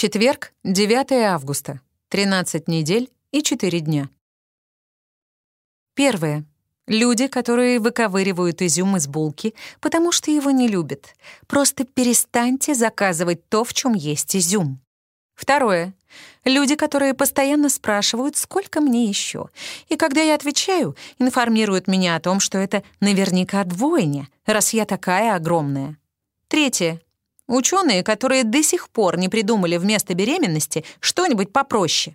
Четверг, 9 августа. 13 недель и 4 дня. Первое. Люди, которые выковыривают изюм из булки, потому что его не любят. Просто перестаньте заказывать то, в чем есть изюм. Второе. Люди, которые постоянно спрашивают, сколько мне еще. И когда я отвечаю, информируют меня о том, что это наверняка двойня, раз я такая огромная. Третье. Ученые, которые до сих пор не придумали вместо беременности что-нибудь попроще.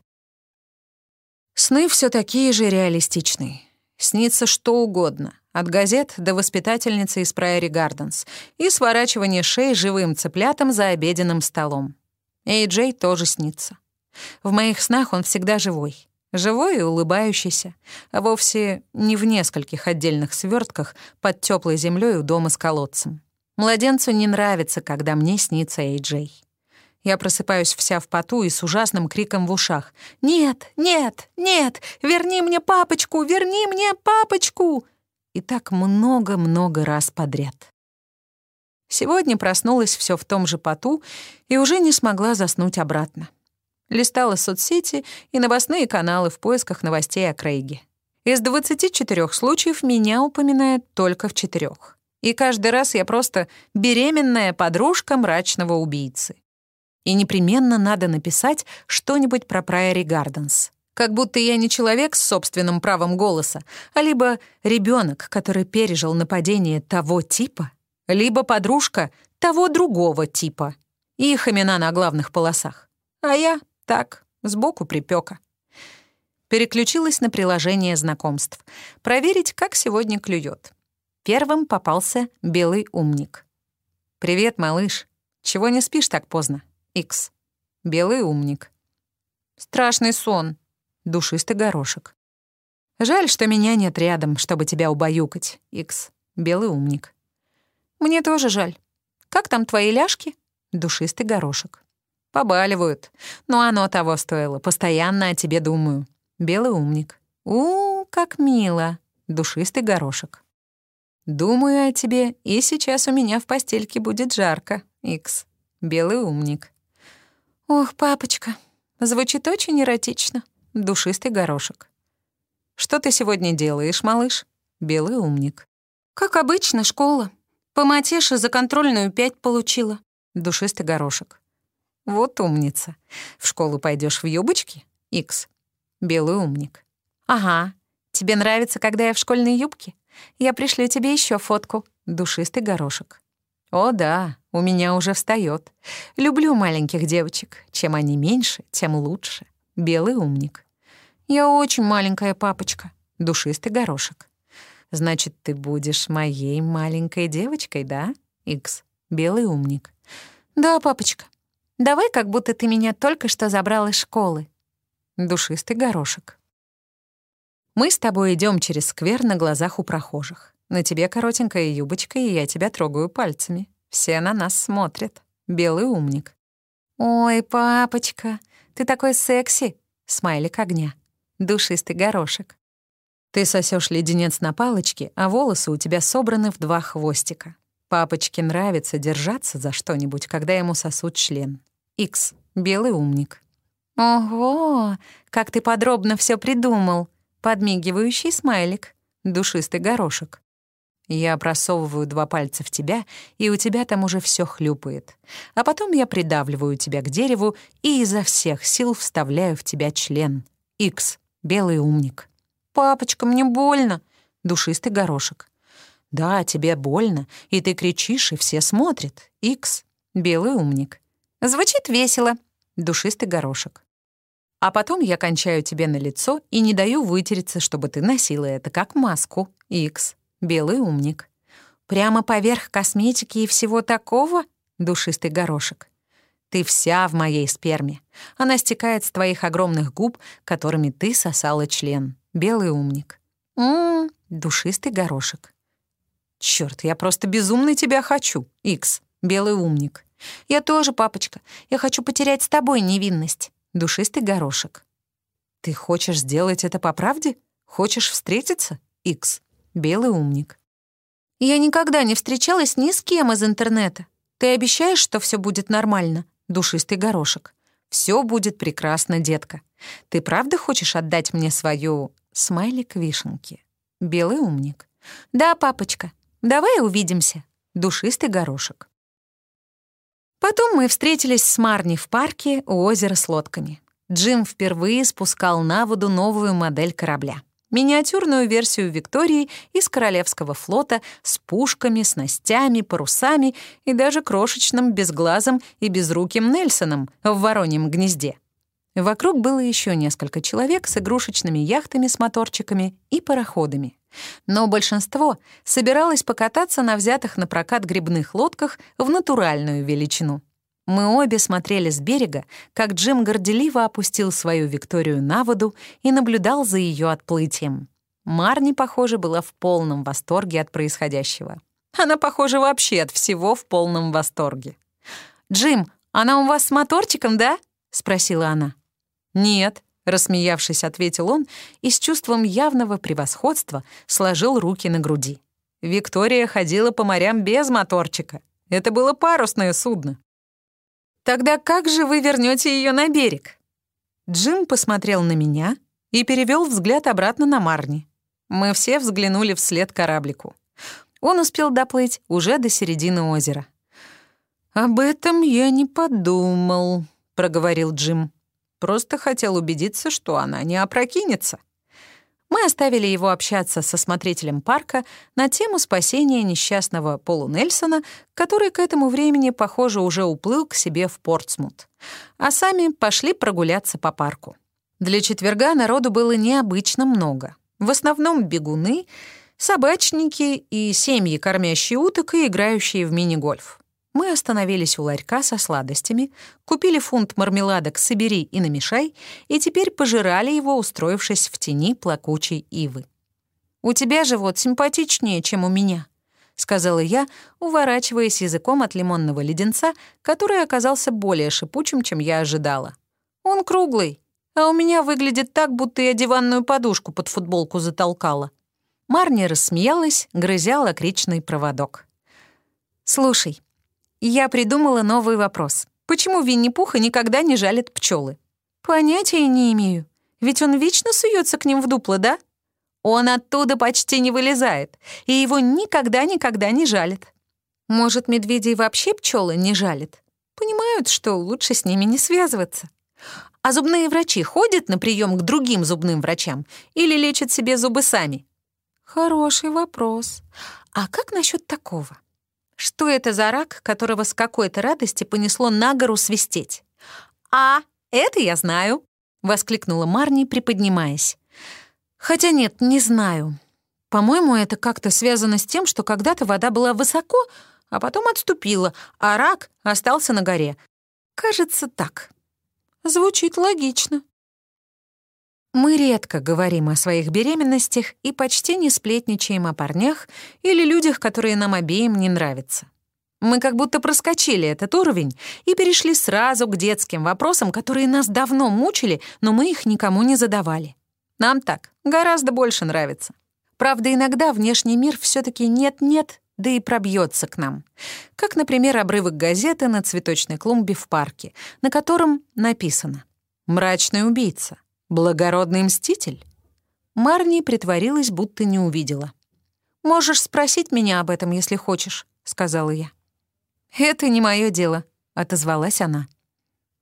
Сны все такие же реалистичные. Снится что угодно, от газет до воспитательницы из Прайори Гарденс и сворачивания шеи живым цыплятам за обеденным столом. Эй Джей тоже снится. В моих снах он всегда живой. Живой и улыбающийся, а вовсе не в нескольких отдельных свертках под теплой землей у дома с колодцем. Младенцу не нравится, когда мне снится Эй-Джей. Я просыпаюсь вся в поту и с ужасным криком в ушах. «Нет, нет, нет! Верни мне папочку! Верни мне папочку!» И так много-много раз подряд. Сегодня проснулась все в том же поту и уже не смогла заснуть обратно. Листала соцсети и новостные каналы в поисках новостей о Крейге. Из 24 случаев меня упоминают только в четырех. И каждый раз я просто беременная подружка мрачного убийцы. И непременно надо написать что-нибудь про Прайори Гарденс. Как будто я не человек с собственным правом голоса, а либо ребенок, который пережил нападение того типа, либо подружка того другого типа. Их имена на главных полосах. А я так, сбоку припека. Переключилась на приложение знакомств. Проверить, как сегодня клюет. Первым попался белый умник. «Привет, малыш. Чего не спишь так поздно?» Икс. Белый умник. «Страшный сон. Душистый горошек. Жаль, что меня нет рядом, чтобы тебя убаюкать. Икс. Белый умник. Мне тоже жаль. Как там твои ляжки? Душистый горошек. Побаливают. Но оно того стоило. Постоянно о тебе думаю. Белый умник. У, как мило. Душистый горошек. Думаю о тебе, и сейчас у меня в постельке будет жарко. Икс. Белый умник. Ох, папочка, звучит очень эротично. Душистый горошек. Что ты сегодня делаешь, малыш? Белый умник. Как обычно, школа. По матеше за контрольную пять получила. Душистый горошек. Вот умница. В школу пойдешь в юбочке? Икс. Белый умник. Ага. Тебе нравится, когда я в школьной юбке? Я пришлю тебе еще фотку. Душистый горошек. О да, у меня уже встает. Люблю маленьких девочек. Чем они меньше, тем лучше. Белый умник. Я очень маленькая папочка. Душистый горошек. Значит, ты будешь моей маленькой девочкой, да? Икс. Белый умник. Да, папочка. Давай, как будто ты меня только что забрал из школы. Душистый горошек. Мы с тобой идем через сквер на глазах у прохожих. На тебе коротенькая юбочка, и я тебя трогаю пальцами. Все на нас смотрят. Белый умник. «Ой, папочка, ты такой секси!» Смайлик огня. Душистый горошек. Ты сосешь леденец на палочке, а волосы у тебя собраны в два хвостика. Папочке нравится держаться за что-нибудь, когда ему сосут член. Икс. Белый умник. «Ого, как ты подробно все придумал!» Подмигивающий смайлик, душистый горошек. Я просовываю два пальца в тебя, и у тебя там уже все хлюпает. А потом я придавливаю тебя к дереву и изо всех сил вставляю в тебя член. Икс, белый умник. «Папочка, мне больно!» Душистый горошек. «Да, тебе больно, и ты кричишь, и все смотрят. Икс, белый умник. Звучит весело. Душистый горошек. А потом я кончаю тебе на лицо и не даю вытереться, чтобы ты носила это как маску. Икс. Белый умник. Прямо поверх косметики и всего такого? Душистый горошек. Ты вся в моей сперме. Она стекает с твоих огромных губ, которыми ты сосала член. Белый умник. Ммм, душистый горошек. Черт, я просто безумно тебя хочу. Икс. Белый умник. Я тоже, папочка. Я хочу потерять с тобой невинность душистый горошек. Ты хочешь сделать это по правде? Хочешь встретиться? Икс. Белый умник. Я никогда не встречалась ни с кем из интернета. Ты обещаешь, что все будет нормально? Душистый горошек. Все будет прекрасно, детка. Ты правда хочешь отдать мне свою смайлик вишенки? Белый умник. Да, папочка. Давай увидимся. Душистый горошек. Потом мы встретились с Марни в парке у озера с лодками. Джим впервые спускал на воду новую модель корабля. Миниатюрную версию Виктории из Королевского флота с пушками, снастями, парусами и даже крошечным безглазым и безруким Нельсоном в вороньем гнезде. Вокруг было еще несколько человек с игрушечными яхтами с моторчиками и пароходами. Но большинство собиралось покататься на взятых на прокат грибных лодках в натуральную величину. Мы обе смотрели с берега, как Джим горделиво опустил свою Викторию на воду и наблюдал за ее отплытием. Марни, похоже, была в полном восторге от происходящего. Она, похоже, вообще от всего в полном восторге. «Джим, она у вас с моторчиком, да?» — спросила она. «Нет», — рассмеявшись, ответил он и с чувством явного превосходства сложил руки на груди. Виктория ходила по морям без моторчика. Это было парусное судно. «Тогда как же вы вернете ее на берег?» Джим посмотрел на меня и перевел взгляд обратно на Марни. Мы все взглянули вслед кораблику. Он успел доплыть уже до середины озера. «Об этом я не подумал», — проговорил Джим. Просто хотел убедиться, что она не опрокинется. Мы оставили его общаться со смотрителем парка на тему спасения несчастного Полу Нельсона, который к этому времени, похоже, уже уплыл к себе в Портсмут. А сами пошли прогуляться по парку. Для четверга народу было необычно много. В основном бегуны, собачники и семьи, кормящие уток и играющие в мини-гольф. Мы остановились у ларька со сладостями, купили фунт мармеладок «Собери и намешай» и теперь пожирали его, устроившись в тени плакучей ивы. «У тебя живот симпатичнее, чем у меня», — сказала я, уворачиваясь языком от лимонного леденца, который оказался более шипучим, чем я ожидала. «Он круглый, а у меня выглядит так, будто я диванную подушку под футболку затолкала». Марни рассмеялась, грызя лакричный проводок. «Слушай, я придумала новый вопрос. Почему Винни-Пуха никогда не жалит пчелы? Понятия не имею. Ведь он вечно суется к ним в дупло, да? Он оттуда почти не вылезает, и его никогда-никогда не жалит. Может, медведей вообще пчелы не жалят? Понимают, что лучше с ними не связываться. А зубные врачи ходят на прием к другим зубным врачам или лечат себе зубы сами? Хороший вопрос. А как насчет такого? Что это за рак, которого с какой-то радости понесло на гору свистеть? «А, это я знаю», — воскликнула Марни, приподнимаясь. «Хотя нет, не знаю. По-моему, это как-то связано с тем, что когда-то вода была высоко, а потом отступила, а рак остался на горе. Кажется, так. Звучит логично. Мы редко говорим о своих беременностях и почти не сплетничаем о парнях или людях, которые нам обеим не нравятся. Мы как будто проскочили этот уровень и перешли сразу к детским вопросам, которые нас давно мучили, но мы их никому не задавали. Нам так гораздо больше нравится. Правда, иногда внешний мир все таки нет-нет, да и пробьется к нам. Как, например, обрывок газеты на цветочной клумбе в парке, на котором написано «Мрачный убийца». Благородный мститель? Марни притворилась, будто не увидела. «Можешь спросить меня об этом, если хочешь», — сказала я. «Это не мое дело», — отозвалась она.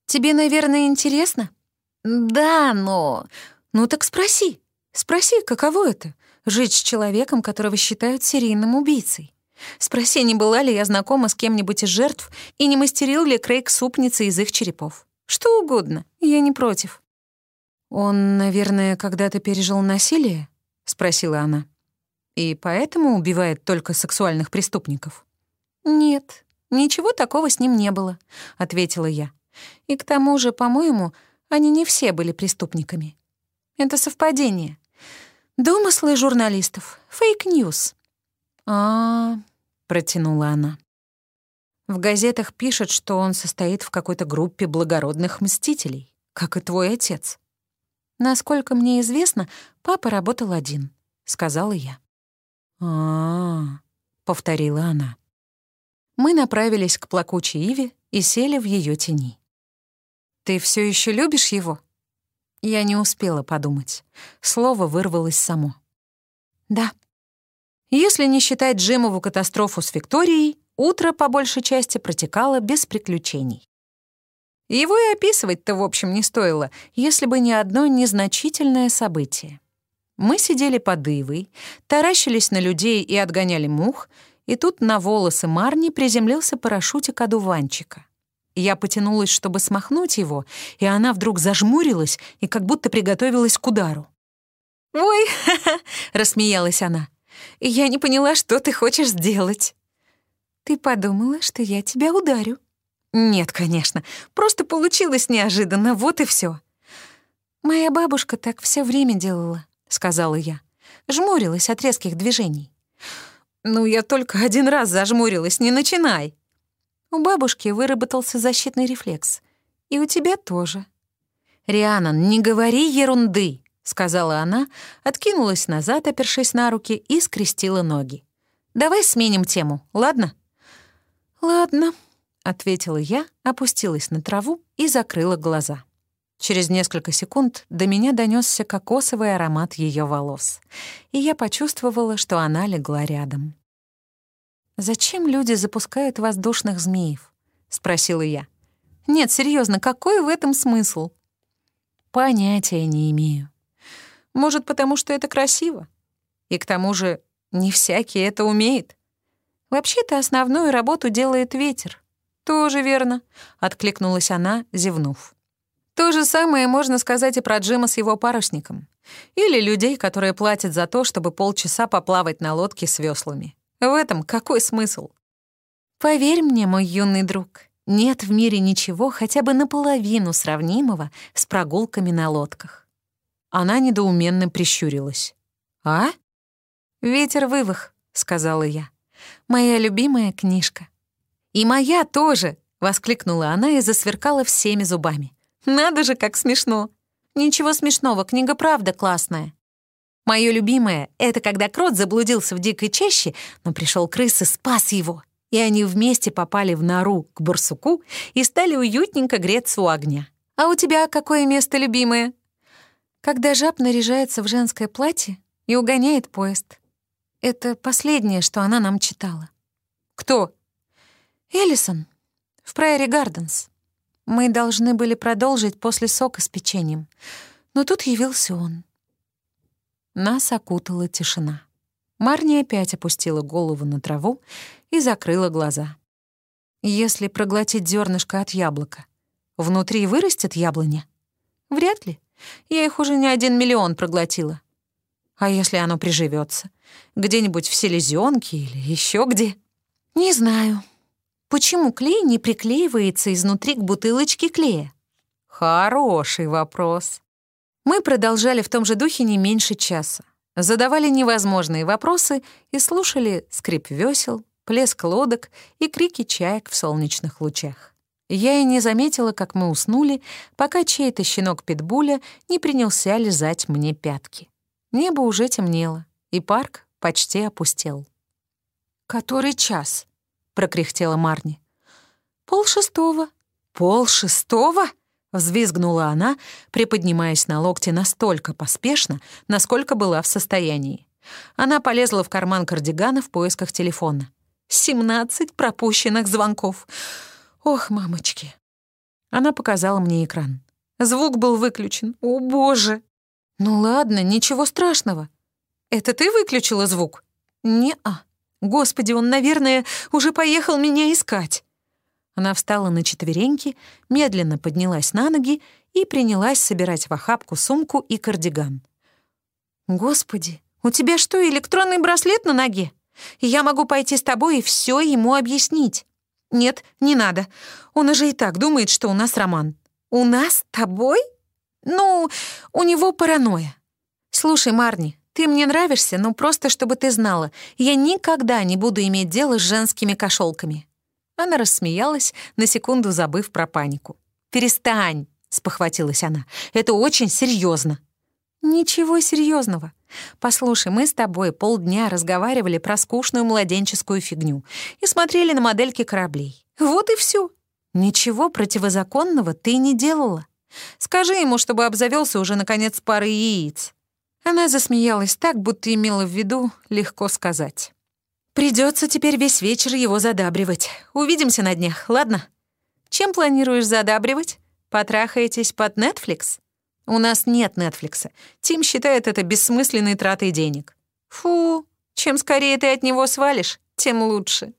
«Тебе, наверное, интересно?» «Да, но...» «Ну так спроси. Спроси, каково это — жить с человеком, которого считают серийным убийцей. Спроси, не была ли я знакома с кем-нибудь из жертв и не мастерил ли Крейг супницы из их черепов. Что угодно, я не против». «Он, наверное, когда-то пережил насилие?» — спросила она. «И поэтому убивает только сексуальных преступников?» «Нет, ничего такого с ним не было», — ответила я. «И к тому же, по-моему, они не все были преступниками. Это совпадение. Домыслы журналистов. Фейк-ньюс». «А-а-а», протянула она. В газетах пишут, что он состоит в какой-то группе благородных мстителей, как и твой отец. «Насколько мне известно, папа работал один», — сказала я. а, повторила она. Мы направились к плакучей Иве и сели в ее тени. Ты все еще любишь его? Я не успела подумать. Слово вырвалось само. Да. Если не считать Джимову катастрофу с Викторией, утро по большей части протекало без приключений. Его и описывать-то, в общем, не стоило, если бы не одно незначительное событие. Мы сидели под ивой, таращились на людей и отгоняли мух, и тут на волосы Марни приземлился парашютик одуванчика. Я потянулась, чтобы смахнуть его, и она вдруг зажмурилась и как будто приготовилась к удару. «Ой!» — рассмеялась она. «Я не поняла, что ты хочешь сделать». «Ты подумала, что я тебя ударю?» «Нет, конечно. Просто получилось неожиданно, вот и все. «Моя бабушка так все время делала», — сказала я. Жмурилась от резких движений. «Ну, я только один раз зажмурилась, не начинай», у бабушки выработался защитный рефлекс. И у тебя тоже. «Рианон, не говори ерунды», — сказала она, откинулась назад, опершись на руки, и скрестила ноги. «Давай сменим тему, ладно?» «Ладно», — ответила я, опустилась на траву и закрыла глаза. Через несколько секунд до меня донесся кокосовый аромат ее волос, и я почувствовала, что она легла рядом. «Зачем люди запускают воздушных змеев?» — спросила я. «Нет, серьезно, какой в этом смысл?» «Понятия не имею. Может, потому что это красиво? И к тому же не всякий это умеет. Вообще-то основную работу делает ветер». «Тоже верно», — откликнулась она, зевнув. То же самое можно сказать и про Джима с его парусником. Или людей, которые платят за то, чтобы полчаса поплавать на лодке с веслами. В этом какой смысл? Поверь мне, мой юный друг, нет в мире ничего хотя бы наполовину сравнимого с прогулками на лодках. Она недоуменно прищурилась. «А?» «Ветер вывах», — сказала я. «Моя любимая книжка». «И моя тоже!» — воскликнула она и засверкала всеми зубами. «Надо же, как смешно!» «Ничего смешного, книга правда классная». Мое любимое — это когда крот заблудился в дикой чаще, но пришел крыс и спас его. И они вместе попали в нору к барсуку и стали уютненько греться у огня. А у тебя какое место любимое? Когда жаб наряжается в женское платье и угоняет поезд. Это последнее, что она нам читала. Кто? Эллисон. В Прайори Гарденс. Мы должны были продолжить после сока с печеньем. Но тут явился он. Нас окутала тишина. Марни опять опустила голову на траву и закрыла глаза. Если проглотить зернышко от яблока, внутри вырастет яблоня? Вряд ли. Я их уже не один миллион проглотила. А если оно приживется? Где-нибудь в селезенке или еще где? Не знаю. Почему клей не приклеивается изнутри к бутылочке клея? Хороший вопрос. Мы продолжали в том же духе не меньше часа. Задавали невозможные вопросы и слушали скрип весел, плеск лодок и крики чаек в солнечных лучах. Я и не заметила, как мы уснули, пока чей-то щенок Питбуля не принялся лизать мне пятки. Небо уже темнело, и парк почти опустел. «Который час?» — прокряхтела Марни. «Пол шестого». «Пол шестого?» Взвизгнула она, приподнимаясь на локте настолько поспешно, насколько была в состоянии. Она полезла в карман кардигана в поисках телефона. «Семнадцать пропущенных звонков! Ох, мамочки!» Она показала мне экран. Звук был выключен. «О, боже!» «Ну ладно, ничего страшного. Это ты выключила звук?» «Не-а. Господи, он, наверное, уже поехал меня искать». Она встала на четвереньки, медленно поднялась на ноги и принялась собирать в охапку сумку и кардиган. «Господи, у тебя что, электронный браслет на ноге? Я могу пойти с тобой и все ему объяснить». «Нет, не надо. Он уже и так думает, что у нас роман». «У нас с тобой?» «Ну, у него паранойя». «Слушай, Марни, ты мне нравишься, но просто чтобы ты знала, я никогда не буду иметь дело с женскими кошелками. Она рассмеялась, на секунду забыв про панику. «Перестань!» — спохватилась она. «Это очень серьезно. «Ничего серьезного. Послушай, мы с тобой полдня разговаривали про скучную младенческую фигню и смотрели на модельки кораблей. Вот и все. Ничего противозаконного ты не делала. Скажи ему, чтобы обзавелся уже, наконец, парой яиц». Она засмеялась так, будто имела в виду легко сказать. Придется теперь весь вечер его задабривать. Увидимся на днях, ладно? Чем планируешь задабривать? Потрахаетесь под Netflix? У нас нет Нетфликса. Тим считает это бессмысленной тратой денег. Фу, чем скорее ты от него свалишь, тем лучше.